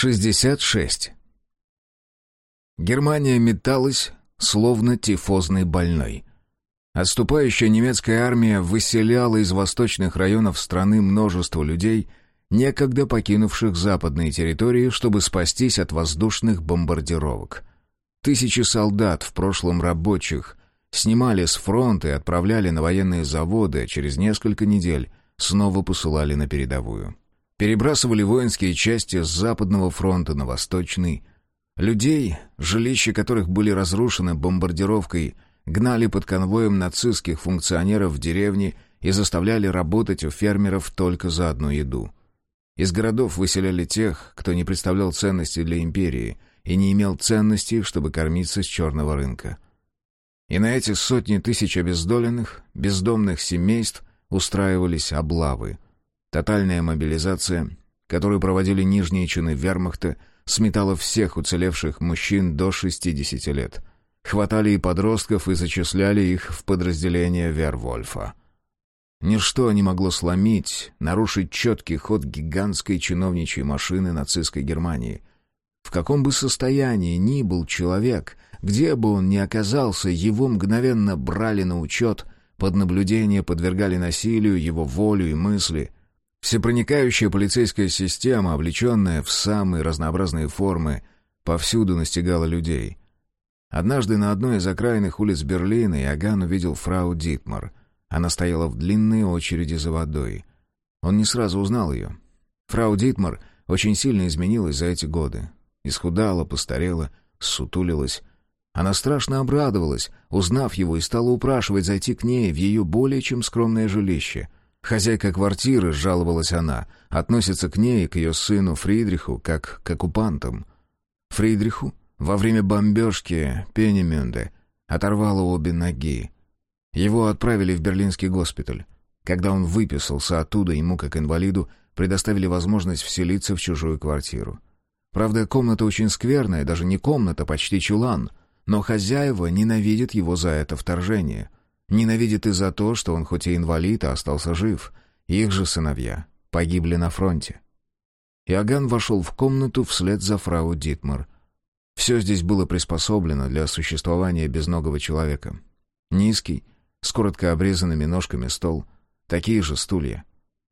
66. Германия металась, словно тифозный больной. Отступающая немецкая армия выселяла из восточных районов страны множество людей, некогда покинувших западные территории, чтобы спастись от воздушных бомбардировок. Тысячи солдат, в прошлом рабочих, снимали с фронта и отправляли на военные заводы, а через несколько недель снова посылали на передовую. Перебрасывали воинские части с западного фронта на восточный. Людей, жилища которых были разрушены бомбардировкой, гнали под конвоем нацистских функционеров в деревни и заставляли работать у фермеров только за одну еду. Из городов выселяли тех, кто не представлял ценности для империи и не имел ценностей, чтобы кормиться с черного рынка. И на эти сотни тысяч обездоленных, бездомных семейств устраивались облавы. Тотальная мобилизация, которую проводили нижние чины вермахта, сметала всех уцелевших мужчин до 60 лет. Хватали и подростков и зачисляли их в подразделение Вервольфа. Ничто не могло сломить, нарушить четкий ход гигантской чиновничьей машины нацистской Германии. В каком бы состоянии ни был человек, где бы он ни оказался, его мгновенно брали на учет, под наблюдение подвергали насилию его волю и мысли. Всепроникающая полицейская система, облеченная в самые разнообразные формы, повсюду настигала людей. Однажды на одной из окраинных улиц Берлина Иоганн увидел фрау Дитмар. Она стояла в длинной очереди за водой. Он не сразу узнал ее. Фрау Дитмар очень сильно изменилась за эти годы. Исхудала, постарела, сутулилась. Она страшно обрадовалась, узнав его, и стала упрашивать зайти к ней в ее более чем скромное жилище. Хозяйка квартиры, жаловалась она, относится к ней и к ее сыну Фридриху как к оккупантам. Фридриху во время бомбежки Пенемюнде оторвало обе ноги. Его отправили в берлинский госпиталь. Когда он выписался оттуда, ему, как инвалиду, предоставили возможность вселиться в чужую квартиру. Правда, комната очень скверная, даже не комната, почти чулан. Но хозяева ненавидят его за это вторжение. Ненавидят и за то, что он хоть и инвалид, а остался жив. Их же сыновья погибли на фронте. Иоганн вошел в комнату вслед за фрау Дитмар. Все здесь было приспособлено для существования безногого человека. Низкий, с коротко обрезанными ножками стол, такие же стулья.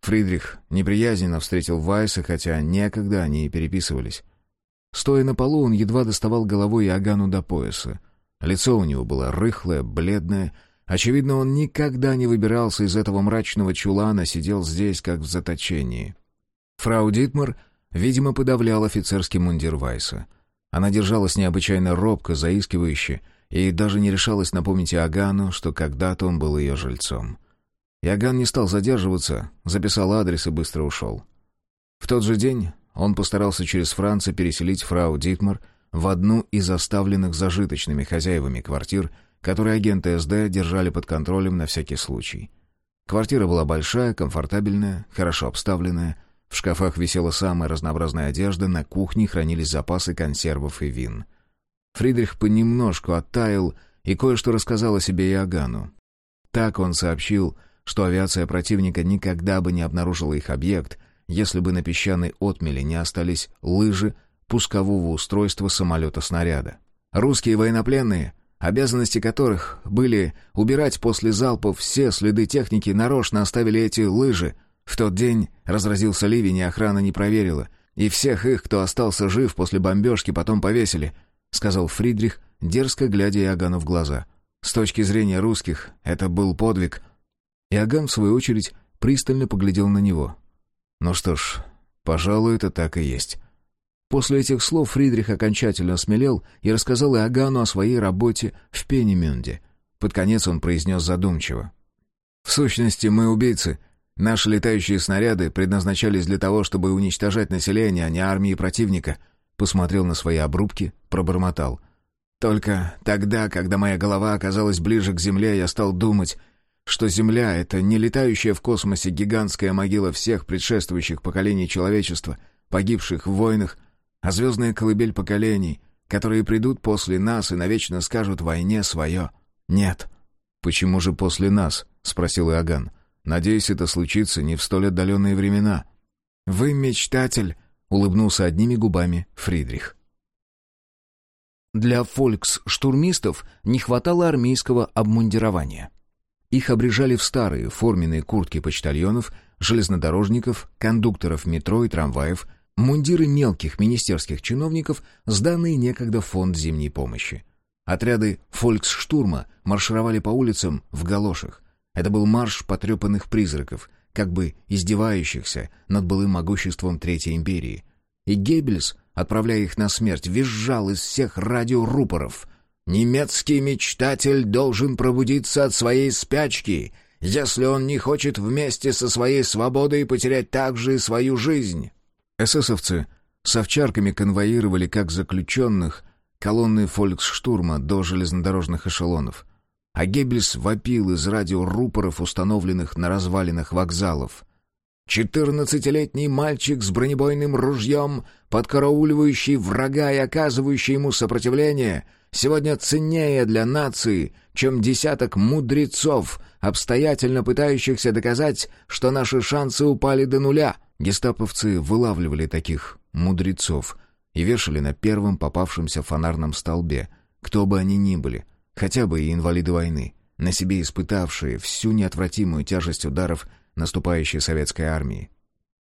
Фридрих неприязненно встретил Вайса, хотя некогда они и переписывались. Стоя на полу, он едва доставал головой Иоганну до пояса. Лицо у него было рыхлое, бледное. Очевидно, он никогда не выбирался из этого мрачного чулана, сидел здесь, как в заточении. Фрау Дитмар, видимо, подавлял офицерский мундир Вайса. Она держалась необычайно робко, заискивающе, и даже не решалась напомнить Иоганну, что когда-то он был ее жильцом. Иоганн не стал задерживаться, записал адрес и быстро ушел. В тот же день он постарался через Франца переселить фрау Дитмар в одну из оставленных зажиточными хозяевами квартир, которые агенты СД держали под контролем на всякий случай. Квартира была большая, комфортабельная, хорошо обставленная. В шкафах висела самая разнообразная одежда, на кухне хранились запасы консервов и вин. Фридрих понемножку оттаял и кое-что рассказал о себе Иоганну. Так он сообщил, что авиация противника никогда бы не обнаружила их объект, если бы на песчаной отмеле не остались лыжи пускового устройства самолета-снаряда. Русские военнопленные, обязанности которых были убирать после залпов все следы техники, нарочно оставили эти лыжи. В тот день разразился ливень, и охрана не проверила, и всех их, кто остался жив после бомбежки, потом повесили, — сказал Фридрих, дерзко глядя Иоганну в глаза. С точки зрения русских это был подвиг. Иоганн, в свою очередь, пристально поглядел на него. Ну что ж, пожалуй, это так и есть. После этих слов Фридрих окончательно осмелел и рассказал Иоганну о своей работе в Пенемюнде. Под конец он произнес задумчиво. «В сущности, мы убийцы. Наши летающие снаряды предназначались для того, чтобы уничтожать население, а не армии противника». Посмотрел на свои обрубки, пробормотал. «Только тогда, когда моя голова оказалась ближе к земле, я стал думать, что Земля — это не летающая в космосе гигантская могила всех предшествующих поколений человечества, погибших в войнах, а звездная колыбель поколений, которые придут после нас и навечно скажут войне свое «нет». «Почему же после нас?» — спросил Иоганн. «Надеюсь, это случится не в столь отдаленные времена». «Вы мечтатель», — улыбнулся одними губами Фридрих. Для фолькс-штурмистов не хватало армейского обмундирования. Их обрежали в старые форменные куртки почтальонов, железнодорожников, кондукторов метро и трамваев, мундиры мелких министерских чиновников, сданные некогда фонд зимней помощи. Отряды фольксштурма маршировали по улицам в галошах. Это был марш потрепанных призраков, как бы издевающихся над былым могуществом Третьей империи. И Геббельс, отправляя их на смерть, визжал из всех радиорупоров. «Немецкий мечтатель должен пробудиться от своей спячки, если он не хочет вместе со своей свободой потерять также и свою жизнь». Эсэсовцы с овчарками конвоировали как заключенных колонны фольксштурма до железнодорожных эшелонов. А Геббельс вопил из радиорупоров, установленных на развалинах вокзалов. «Четырнадцатилетний мальчик с бронебойным ружьем, подкарауливающий врага и оказывающий ему сопротивление, сегодня ценнее для нации, чем десяток мудрецов, обстоятельно пытающихся доказать, что наши шансы упали до нуля». Гестаповцы вылавливали таких «мудрецов» и вешали на первом попавшемся фонарном столбе, кто бы они ни были, хотя бы и инвалиды войны, на себе испытавшие всю неотвратимую тяжесть ударов наступающей советской армии.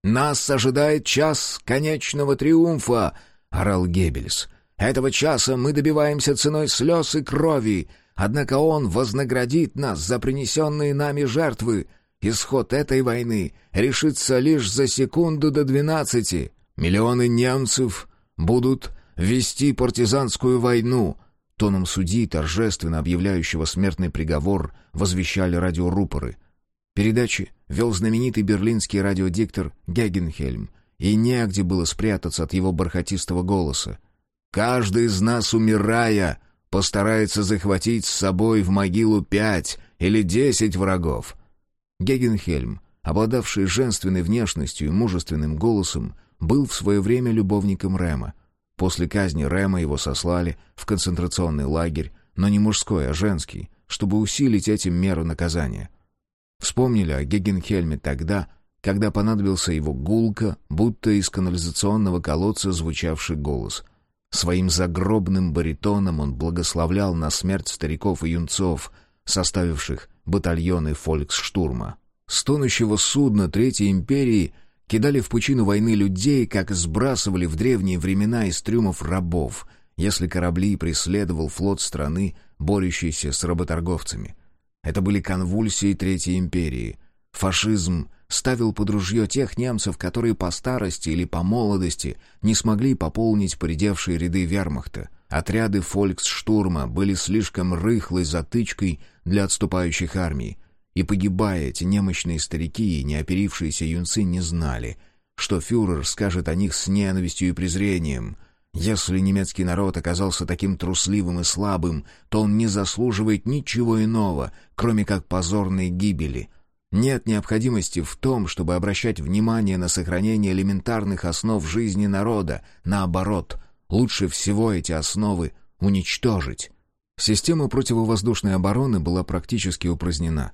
«Нас ожидает час конечного триумфа!» — орал Геббельс. «Этого часа мы добиваемся ценой слез и крови, однако он вознаградит нас за принесенные нами жертвы. Исход этой войны решится лишь за секунду до двенадцати. Миллионы немцев будут вести партизанскую войну. Тоном судьи, торжественно объявляющего смертный приговор, возвещали радиорупоры. Передачи вел знаменитый берлинский радиодиктор Гегенхельм, и негде было спрятаться от его бархатистого голоса. «Каждый из нас, умирая, постарается захватить с собой в могилу пять или десять врагов. Гегенхельм, обладавший женственной внешностью и мужественным голосом, был в свое время любовником Рема. После казни Рема его сослали в концентрационный лагерь, но не мужской, а женский, чтобы усилить этим меру наказания. Вспомнили о Гегенхельме тогда, когда понадобился его гулко, будто из канализационного колодца звучавший голос. Своим загробным баритоном он благословлял на смерть стариков и юнцов, составивших батальоны фольксштурма. С тонущего судна Третьей империи кидали в пучину войны людей, как сбрасывали в древние времена из трюмов рабов, если корабли преследовал флот страны, борющийся с работорговцами. Это были конвульсии Третьей империи. Фашизм ставил под ружье тех немцев, которые по старости или по молодости не смогли пополнить поредевшие ряды вермахта. Отряды фольксштурма были слишком рыхлой затычкой для отступающих армий, и погибая эти немощные старики и неоперившиеся юнцы не знали, что фюрер скажет о них с ненавистью и презрением. Если немецкий народ оказался таким трусливым и слабым, то он не заслуживает ничего иного, кроме как позорной гибели — нет необходимости в том, чтобы обращать внимание на сохранение элементарных основ жизни народа. Наоборот, лучше всего эти основы уничтожить. Система противовоздушной обороны была практически упразднена.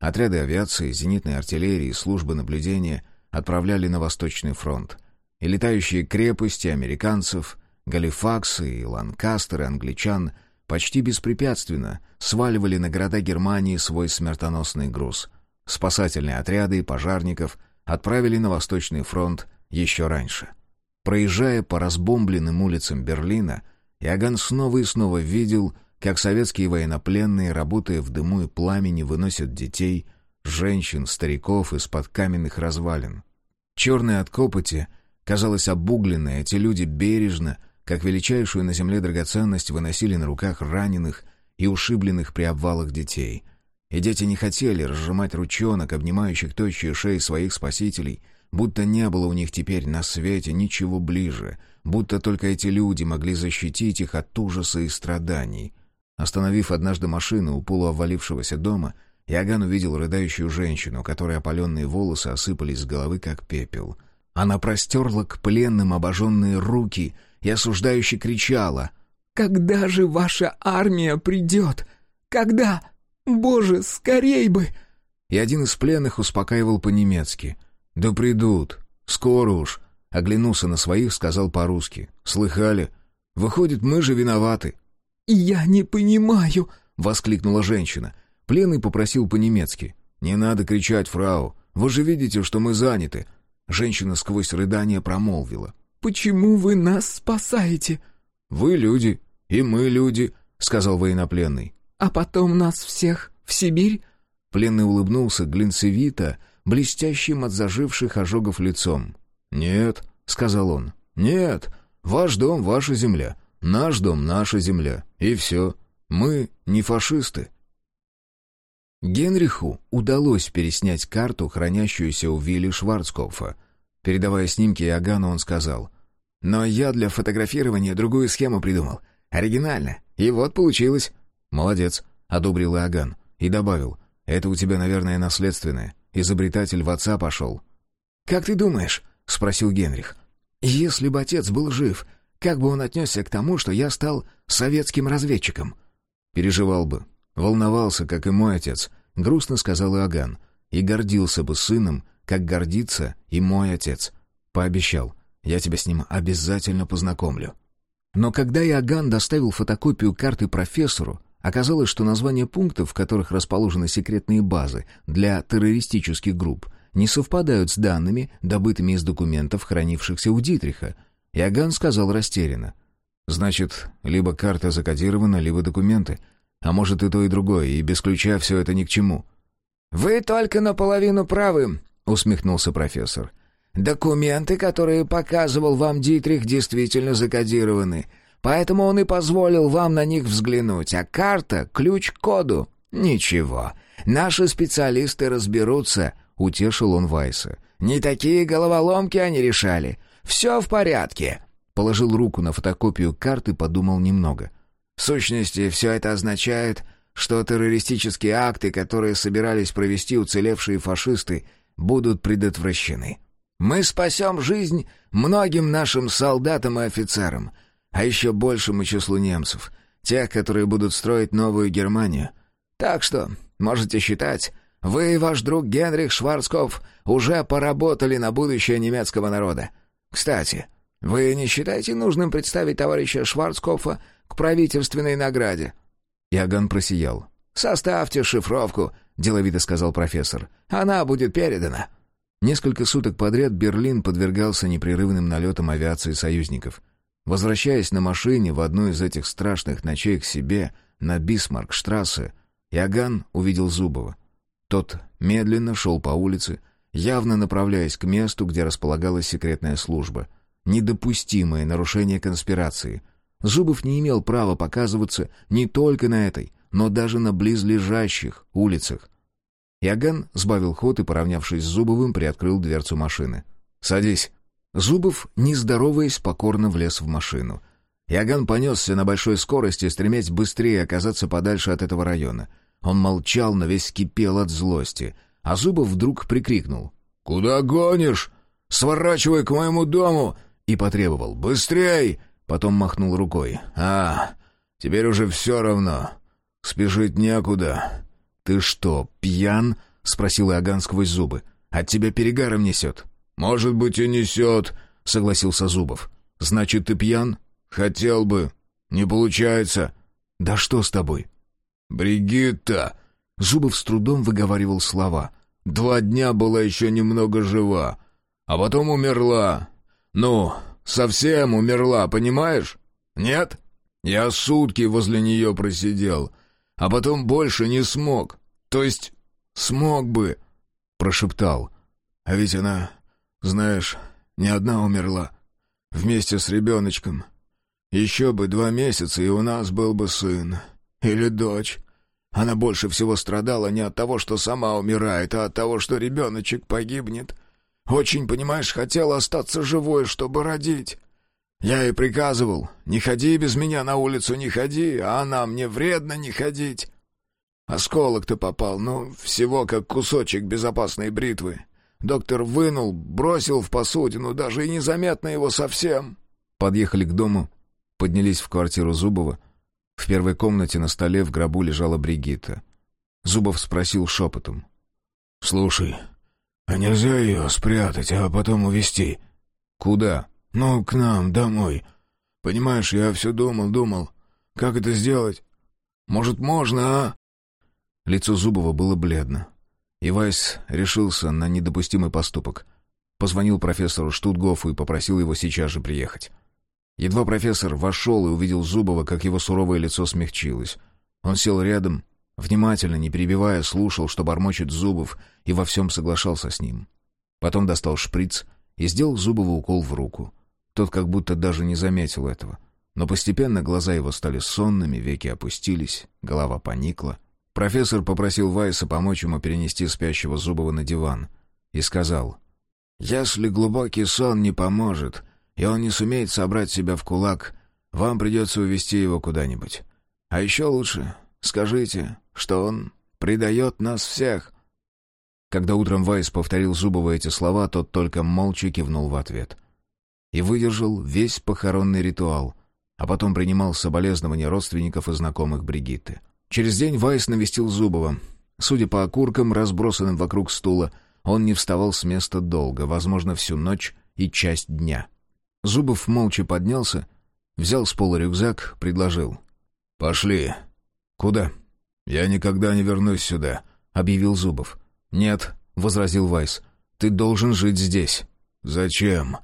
Отряды авиации, зенитной артиллерии, службы наблюдения отправляли на Восточный фронт. И летающие крепости американцев, Галифаксы и Ланкастеры англичан почти беспрепятственно сваливали на города Германии свой смертоносный груз — Спасательные отряды и пожарников отправили на Восточный фронт еще раньше. Проезжая по разбомбленным улицам Берлина, Иоганн снова и снова видел, как советские военнопленные, работая в дыму и пламени, выносят детей, женщин, стариков из-под каменных развалин. Черные от копоти, казалось обугленные, эти люди бережно, как величайшую на земле драгоценность, выносили на руках раненых и ушибленных при обвалах детей — и дети не хотели разжимать ручонок, обнимающих тощие шеи своих спасителей, будто не было у них теперь на свете ничего ближе, будто только эти люди могли защитить их от ужаса и страданий. Остановив однажды машину у полуобвалившегося дома, Иоганн увидел рыдающую женщину, которой опаленные волосы осыпались с головы, как пепел. Она простерла к пленным обожженные руки и осуждающе кричала «Когда же ваша армия придет? Когда?» «Боже, скорей бы!» И один из пленных успокаивал по-немецки. «Да придут, скоро уж. Оглянулся на своих, сказал по-русски. «Слыхали? Выходит, мы же виноваты». «Я не понимаю», — воскликнула женщина. Пленный попросил по-немецки. «Не надо кричать, фрау. Вы же видите, что мы заняты». Женщина сквозь рыдание промолвила. «Почему вы нас спасаете?» «Вы люди, и мы люди», — сказал военнопленный. «А потом нас всех в Сибирь?» Пленный улыбнулся глинцевито, блестящим от заживших ожогов лицом. «Нет», — сказал он, — «нет, ваш дом — ваша земля, наш дом — наша земля, и все. Мы не фашисты». Генриху удалось переснять карту, хранящуюся у Вилли Шварцкопфа. Передавая снимки Иоганну, он сказал, «Но я для фотографирования другую схему придумал. Оригинально. И вот получилось». «Молодец», — одобрил Иоганн и добавил, «Это у тебя, наверное, наследственное. Изобретатель в отца пошел». «Как ты думаешь?» — спросил Генрих. «Если бы отец был жив, как бы он отнесся к тому, что я стал советским разведчиком?» «Переживал бы. Волновался, как и мой отец», — грустно сказал Иоганн. «И гордился бы сыном, как гордится и мой отец. Пообещал, я тебя с ним обязательно познакомлю». Но когда Иоганн доставил фотокопию карты профессору, Оказалось, что названия пунктов, в которых расположены секретные базы для террористических групп, не совпадают с данными, добытыми из документов, хранившихся у Дитриха. Иоганн сказал растерянно. «Значит, либо карта закодирована, либо документы. А может и то, и другое, и без ключа все это ни к чему». «Вы только наполовину правы», — усмехнулся профессор. «Документы, которые показывал вам Дитрих, действительно закодированы. Поэтому он и позволил вам на них взглянуть, а карта — ключ к коду. Ничего, наши специалисты разберутся, — утешил он Вайса. Не такие головоломки они решали. Все в порядке. Положил руку на фотокопию карты, подумал немного. В сущности, все это означает, что террористические акты, которые собирались провести уцелевшие фашисты, будут предотвращены. Мы спасем жизнь многим нашим солдатам и офицерам — а еще большему числу немцев, тех, которые будут строить новую Германию. Так что, можете считать, вы и ваш друг Генрих Шварцкопф уже поработали на будущее немецкого народа. Кстати, вы не считаете нужным представить товарища Шварцкопфа к правительственной награде?» Иоганн просиял. «Составьте шифровку», — деловито сказал профессор. «Она будет передана». Несколько суток подряд Берлин подвергался непрерывным налетам авиации союзников. Возвращаясь на машине в одну из этих страшных ночей к себе, на Бисмаркштрассе, Иоганн увидел Зубова. Тот медленно шел по улице, явно направляясь к месту, где располагалась секретная служба. Недопустимое нарушение конспирации. Зубов не имел права показываться не только на этой, но даже на близлежащих улицах. Иоганн сбавил ход и, поравнявшись с Зубовым, приоткрыл дверцу машины. «Садись». Зубов, не здороваясь, покорно влез в машину. Яган понесся на большой скорости, стремясь быстрее оказаться подальше от этого района. Он молчал, но весь кипел от злости. А Зубов вдруг прикрикнул. «Куда гонишь? Сворачивай к моему дому!» И потребовал. «Быстрей!» Потом махнул рукой. «А, теперь уже все равно. Спешить некуда». «Ты что, пьян?» — спросил Иоганн сквозь зубы. «От тебя перегаром несет». «Может быть, и несет», — согласился Зубов. «Значит, ты пьян?» «Хотел бы. Не получается». «Да что с тобой?» «Бригитта!» Зубов с трудом выговаривал слова. «Два дня была еще немного жива, а потом умерла. Ну, совсем умерла, понимаешь? Нет? Я сутки возле нее просидел, а потом больше не смог. То есть смог бы...» Прошептал. «А ведь она знаешь, не одна умерла. Вместе с ребеночком. Еще бы два месяца, и у нас был бы сын. Или дочь. Она больше всего страдала не от того, что сама умирает, а от того, что ребеночек погибнет. Очень, понимаешь, хотела остаться живой, чтобы родить. Я ей приказывал, не ходи без меня на улицу, не ходи, а она мне вредно не ходить. Осколок-то попал, ну, всего как кусочек безопасной бритвы. Доктор вынул, бросил в посудину, даже и незаметно его совсем. Подъехали к дому, поднялись в квартиру Зубова. В первой комнате на столе в гробу лежала Бригитта. Зубов спросил шепотом. «Слушай, а нельзя ее спрятать, а потом увезти?» «Куда?» «Ну, к нам, домой. Понимаешь, я все думал, думал, как это сделать? Может, можно, а?» Лицо Зубова было бледно. И Вайс решился на недопустимый поступок. Позвонил профессору Штутгофу и попросил его сейчас же приехать. Едва профессор вошел и увидел Зубова, как его суровое лицо смягчилось. Он сел рядом, внимательно, не перебивая, слушал, что бормочет Зубов, и во всем соглашался с ним. Потом достал шприц и сделал Зубову укол в руку. Тот как будто даже не заметил этого. Но постепенно глаза его стали сонными, веки опустились, голова поникла. Профессор попросил Вайса помочь ему перенести спящего Зубова на диван и сказал, «Если глубокий сон не поможет, и он не сумеет собрать себя в кулак, вам придется увести его куда-нибудь. А еще лучше скажите, что он предает нас всех». Когда утром Вайс повторил Зубову эти слова, тот только молча кивнул в ответ. И выдержал весь похоронный ритуал, а потом принимал соболезнования родственников и знакомых Бригитты. Через день Вайс навестил Зубова. Судя по окуркам, разбросанным вокруг стула, он не вставал с места долго, возможно, всю ночь и часть дня. Зубов молча поднялся, взял с пола рюкзак, предложил. «Пошли». «Куда?» «Я никогда не вернусь сюда», — объявил Зубов. «Нет», — возразил Вайс, — «ты должен жить здесь». «Зачем?»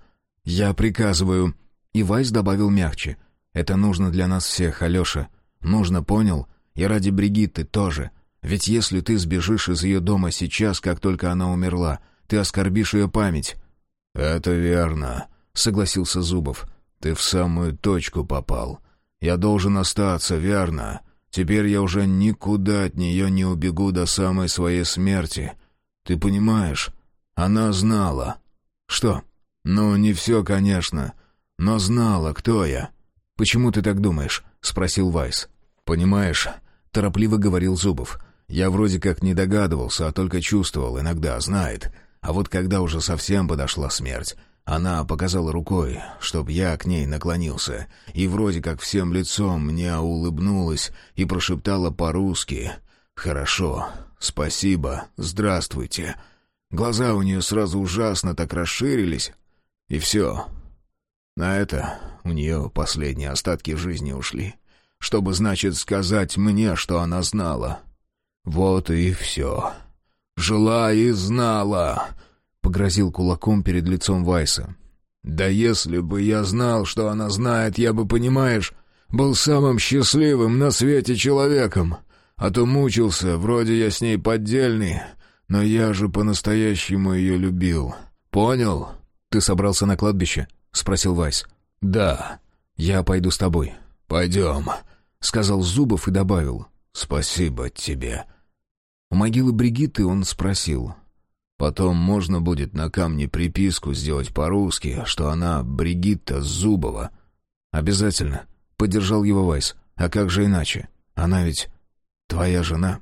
«Я приказываю». И Вайс добавил мягче. «Это нужно для нас всех, Алеша. Нужно, понял? И ради Бригитты тоже. Ведь если ты сбежишь из ее дома сейчас, как только она умерла, ты оскорбишь ее память». «Это верно», — согласился Зубов. «Ты в самую точку попал. Я должен остаться, верно. Теперь я уже никуда от нее не убегу до самой своей смерти. Ты понимаешь? Она знала». «Что?» «Ну, не все, конечно, но знала, кто я». «Почему ты так думаешь?» — спросил Вайс. «Понимаешь», — торопливо говорил Зубов. «Я вроде как не догадывался, а только чувствовал, иногда знает. А вот когда уже совсем подошла смерть, она показала рукой, чтоб я к ней наклонился, и вроде как всем лицом мне улыбнулась и прошептала по-русски «Хорошо, спасибо, здравствуйте». Глаза у нее сразу ужасно так расширились, и все. На это у нее последние остатки жизни ушли. Чтобы, значит, сказать мне, что она знала. Вот и все. Жила и знала, — погрозил кулаком перед лицом Вайса. Да если бы я знал, что она знает, я бы, понимаешь, был самым счастливым на свете человеком. А то мучился, вроде я с ней поддельный, но я же по-настоящему ее любил. Понял? «Ты собрался на кладбище?» — спросил Вайс. «Да». «Я пойду с тобой». «Пойдем», — сказал Зубов и добавил. «Спасибо тебе». У могилы Бригитты он спросил. «Потом можно будет на камне приписку сделать по-русски, что она Бригитта Зубова». «Обязательно», — поддержал его Вайс. «А как же иначе? Она ведь твоя жена».